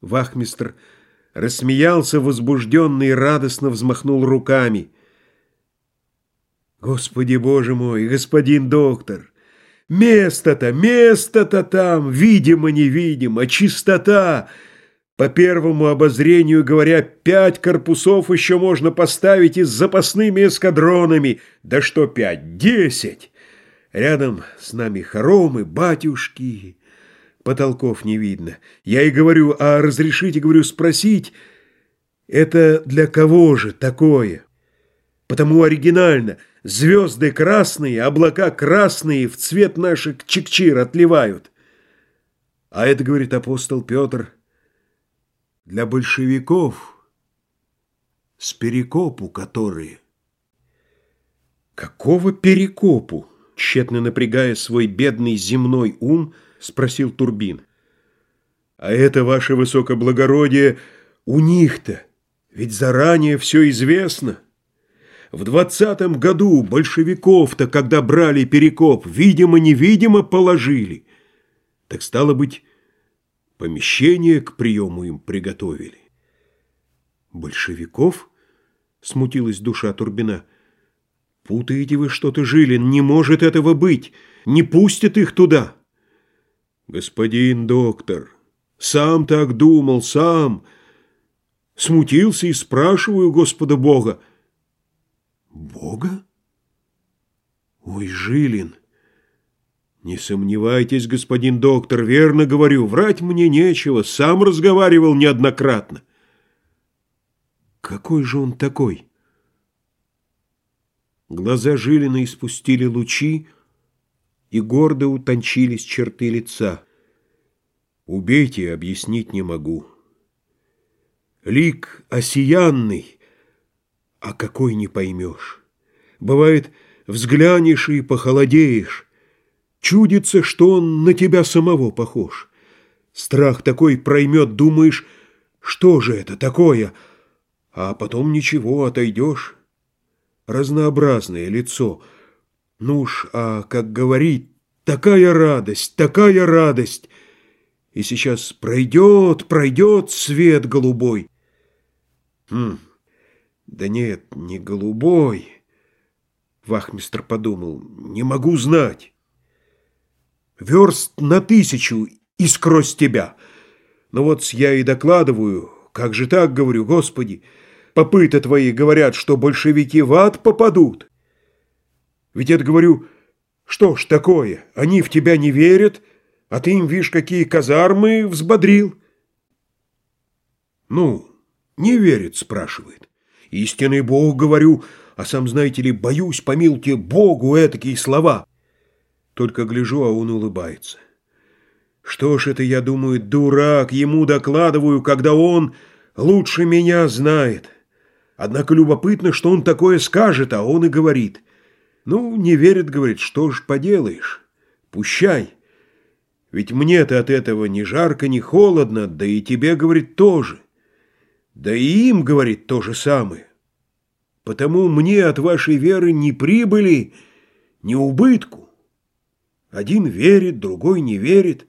Вахмистр рассмеялся возбужденно и радостно взмахнул руками. «Господи, Боже мой, господин доктор! Место-то, место-то там, видимо-невидимо, чистота!» По первому обозрению говоря, пять корпусов еще можно поставить и с запасными эскадронами. Да что пять, десять! Рядом с нами хоромы, батюшки. Потолков не видно. Я и говорю, а разрешите, говорю, спросить, это для кого же такое? Потому оригинально. Звезды красные, облака красные, в цвет наших чекчир отливают. А это, говорит апостол Петр, для большевиков, с перекопу которые. Какого перекопу? Тщетно напрягая свой бедный земной ум, спросил Турбин. А это, ваше высокоблагородие, у них-то, ведь заранее все известно. В двадцатом году большевиков-то, когда брали перекоп, видимо-невидимо положили. Так стало быть, Помещение к приему им приготовили. «Большевиков?» — смутилась душа Турбина. «Путаете вы что-то, Жилин, не может этого быть! Не пустят их туда!» «Господин доктор, сам так думал, сам!» Смутился и спрашиваю Господа Бога. «Бога? Ой, Жилин!» «Не сомневайтесь, господин доктор, верно говорю, врать мне нечего, сам разговаривал неоднократно». «Какой же он такой?» Глаза Жилина испустили лучи, и гордо утончились черты лица. «Убейте, объяснить не могу. Лик осиянный, а какой не поймешь. Бывает, взглянешь и похолодеешь». Чудится, что он на тебя самого похож. Страх такой проймет, думаешь, что же это такое? А потом ничего, отойдешь. Разнообразное лицо. Ну уж, а как говорить, такая радость, такая радость. И сейчас пройдет, пройдет свет голубой. Хм, да нет, не голубой. Вахмистр подумал, не могу знать верст на тысячу и скрозь тебя. Но вот я и докладываю, как же так, говорю, Господи, попыты твои говорят, что большевики в ад попадут. Ведь это, говорю, что ж такое, они в тебя не верят, а ты им, видишь, какие казармы взбодрил. Ну, не верит, спрашивает. Истинный Бог, говорю, а сам, знаете ли, боюсь, помилуйте Богу этакие слова. Только гляжу, а он улыбается. Что ж это, я думаю, дурак, ему докладываю, когда он лучше меня знает. Однако любопытно, что он такое скажет, а он и говорит. Ну, не верит, говорит, что ж поделаешь, пущай. Ведь мне-то от этого ни жарко, ни холодно, да и тебе, говорит, тоже. Да и им, говорит, то же самое. Потому мне от вашей веры ни прибыли, ни убытку. Один верит, другой не верит,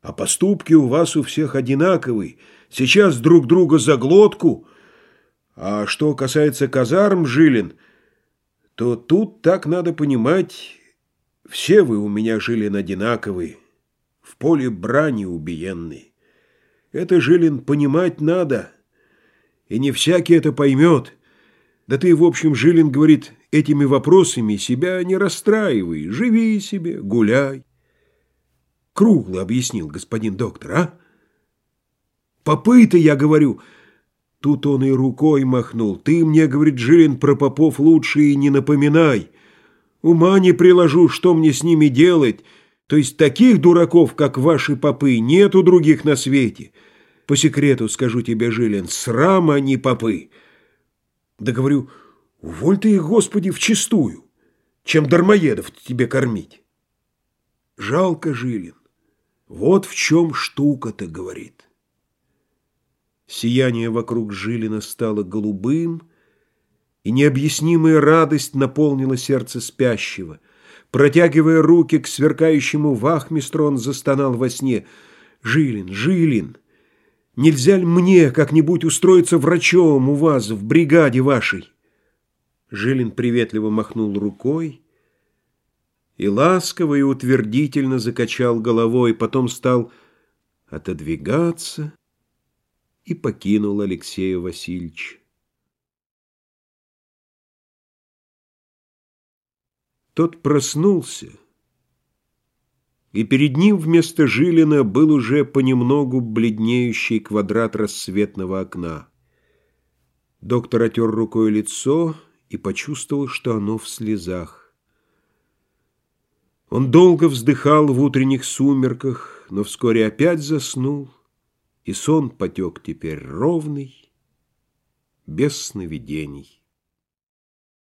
а поступки у вас у всех одинаковые. Сейчас друг друга за глотку. А что касается казарм, Жилин, то тут так надо понимать, все вы у меня, Жилин, одинаковые, в поле брани убиенные. Это, Жилин, понимать надо, и не всякий это поймет». Да ты, в общем, Жилин говорит, этими вопросами себя не расстраивай, живи себе, гуляй. Кругло объяснил господин доктор, а? Попы-то, я говорю, тут он и рукой махнул. Ты мне, говорит Жилин, про попов лучше и не напоминай. Ума не приложу, что мне с ними делать. То есть таких дураков, как ваши попы, нету других на свете. По секрету скажу тебе, Жилин, срам они попы. Да говорю, уволь ты их, Господи, вчистую, чем дармоедов тебе кормить. Жалко Жилин. Вот в чем штука-то, говорит. Сияние вокруг Жилина стало голубым, и необъяснимая радость наполнила сердце спящего. Протягивая руки к сверкающему вахмистру, он застонал во сне. «Жилин, Жилин, Нельзя ли мне как-нибудь устроиться врачом у вас в бригаде вашей?» Жилин приветливо махнул рукой и ласково и утвердительно закачал головой, потом стал отодвигаться и покинул Алексея Васильевича. Тот проснулся, и перед ним вместо Жилина был уже понемногу бледнеющий квадрат рассветного окна. Доктор отер рукой лицо и почувствовал, что оно в слезах. Он долго вздыхал в утренних сумерках, но вскоре опять заснул, и сон потек теперь ровный, без сновидений.